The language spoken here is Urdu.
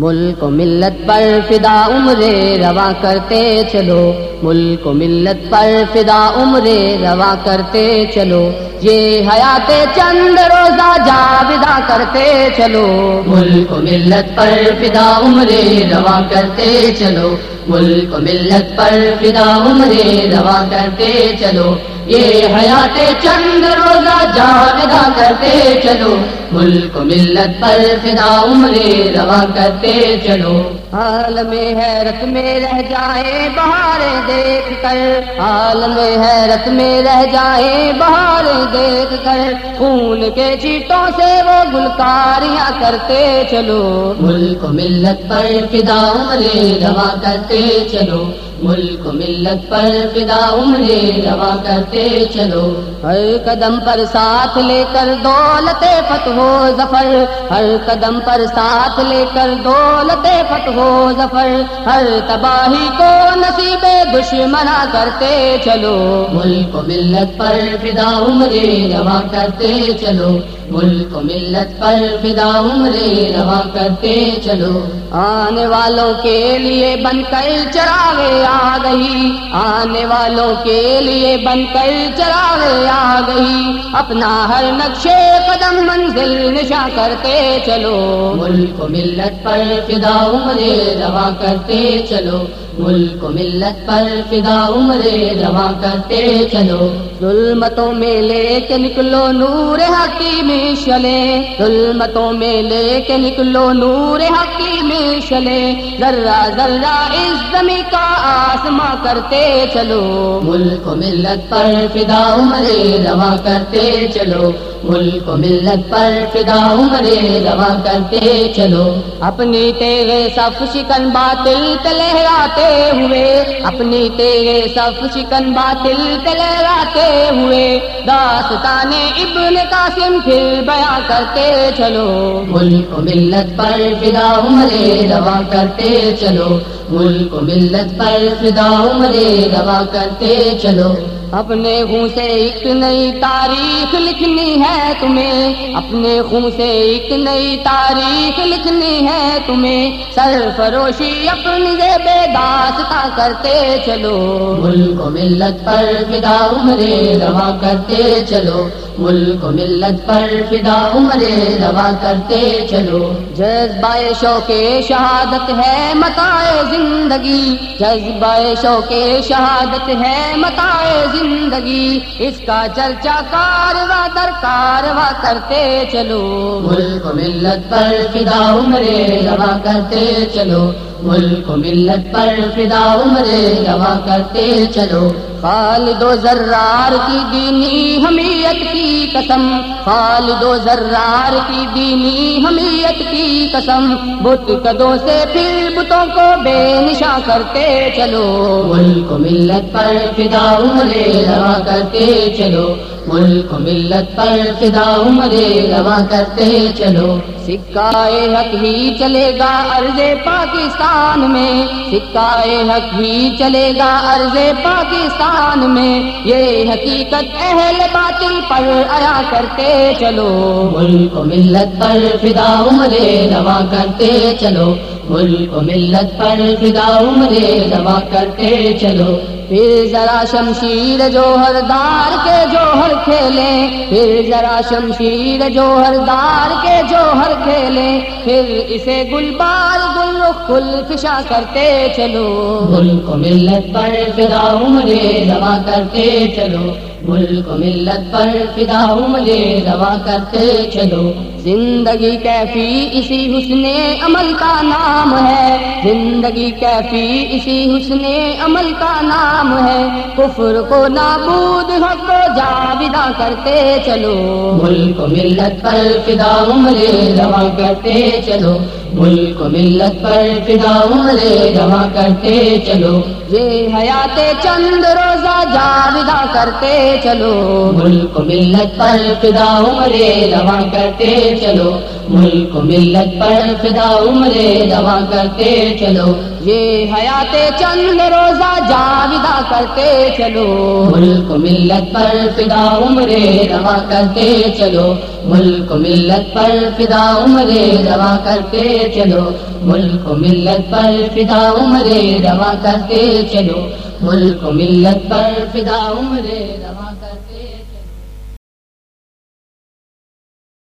ملک و ملت پر فدا عمرے روا کرتے چلو۔ ملک و ملت پر فدا عمرے روا کرتے چلو۔ یہ حیات چند روزہ جاویدہ کرتے چلو۔ ملک و ملت پر فدا عمرے روا کرتے چلو۔ ملک و ملت پر فدا عمرے روا کرتے چلو۔ یہ حیات چند روزہ جاویدہ کرتے چلو، ملک و ملت پر فدا عمرے روا کرتے چلو۔ حال میں حیرت میں رہ جائے بہاریں دیکھ کر حال میں حیرت میں رہ جائے بہاریں دیکھ کر۔ خون کے چیٹوں سے وہ گلکاریاں کرتے چلو۔ ملک و ملت پر فدا عمرے روا کرتے چلو۔ ملک ملت پر فدا عمرے روا کرتے چلو۔ ہر قدم پر ساتھ لے کر دولت فتح و ظفر۔ ہر قدم پر ساتھ لے کر دولت فتح و ظفر۔ ہر تباہی کو نصیب دشمنا کرتے چلو۔ ملک و ملت پر فدا عمرے روا کرتے چلو۔ ملک و ملت پر فدا عمرے روا کرتے چلو۔ آنے والوں کے لیے بن کر چراغے آ گئی۔ آنے والوں کے لیے بن کر چراغے آ گئی۔ اپنا ہر نقشے قدم منزل نشا کرتے چلو۔ ملک و ملت پر فدا عمرے روا کرتے چلو۔ ملک و ملت پر فدا عمرے روا کرتے چلو۔ ظلمتوں میں لے کے نکلو نور حقی میں چلے ظلمتوں میں لے کے نکلو نور حقی میں چلے ذرہ ذرہ اس زمین کا آسما کرتے چلو۔ ملک و ملت پر فدا عمرے روا کرتے چلو۔ ملک و ملت پر فدا عمرے روا کرتے چلو۔ اپنی تیرے صف شکن باطل تلہراتے ہوئے۔ اپنی تیرے صف شکن باطل تلہراتے ہوئے۔ داستان ابن قاسم پھر بیاں کرتے چلو۔ ملک و ملت پر فدا عمرے روا کرتے چلو۔ ملک و ملت پر فدا عمرے روا کرتے چلو۔ اپنے خون سے ایک نئی تاریخ لکھنی ہے تمہیں۔ اپنے خون سے ایک نئی تاریخ لکھنی ہے تمہیں۔ سرفروشی اپنی بے داستا کرتے چلو۔ ملک و ملت پر فدا عمرے روا کرتے چلو۔ ملک و ملت پر فدا عمرے روا کرتے چلو۔ جذبہ شوق شہادت ہے متائے زندگی۔ جذبہ شوق شہادت ہے متائے زندگی۔ اس کا چرچا کاروا در کاروا کرتے چلو۔ ملک و ملت پر فدا عمرے روا کرتے چلو۔ ملک و ملت پر فدا عمرے روا کرتے چلو۔ خالد و ذرار کی دینی حمیت کی قسم خالد و ذرار کی دینی حمیت کی قسم۔ بت قدوں سے پھر بتوں کو بے نشا کرتے چلو۔ ملک ملت پر فدا عمرے روا کرتے چلو۔ ملک ملت پر فدا عمرے روا کرتے چلو۔ سکائے حق ہی چلے گا عرض پاکستان میں۔ سکائے حق ہی چلے گا عرض پاکستان میں یہ حقیقت اہل باطل پر آیا کرتے چلو۔ ملک و ملت پر فدا عمرے دوا کرتے چلو۔ ملک و ملت پر فدا عمرے دوا کرتے چلو۔ پھر ذرا شمشیر جوہر دار کے جوہر کھیلے پھر ذرا شمشیر جوہر دار کے جوہر کھیلے پھر اسے گل بال گل گل فشا کرتے چلو۔ ملک و ملت پر فدا عمرے روا کرتے چلو۔ ملک و ملت پر فدا عمرے روا کرتے چلو۔ زندگی کیفی اسی حسن عمل کا نام ہے۔ زندگی کیفی اسی حسن عمل کا نام ہے۔ کفر کو نابود حق کو جاویدہ کرتے چلو۔ ملک ملت پر فدا عمر جمع کرتے چلو۔ ملک ملت پر فدا عمرے روا کرتے چلو۔ یہ حیات چند روزہ جاویدہ کرتے چلو۔ ملک ملت پر فدا عمرے روا کرتے چلو۔ ملک ملت پر فدا عمرے روا کرتے چلو۔ یہ حیات چند روزہ جاویدہ کرتے چلو۔ ملک ملت پر فدا عمرے روا کرتے چلو۔ ملک ملت پر فدا عمرے روا کرتے چلو۔ ملک ملت پر فدا عمرے روا کرتے چلو۔ ملک ملت پر فدا عمرے روا کرتے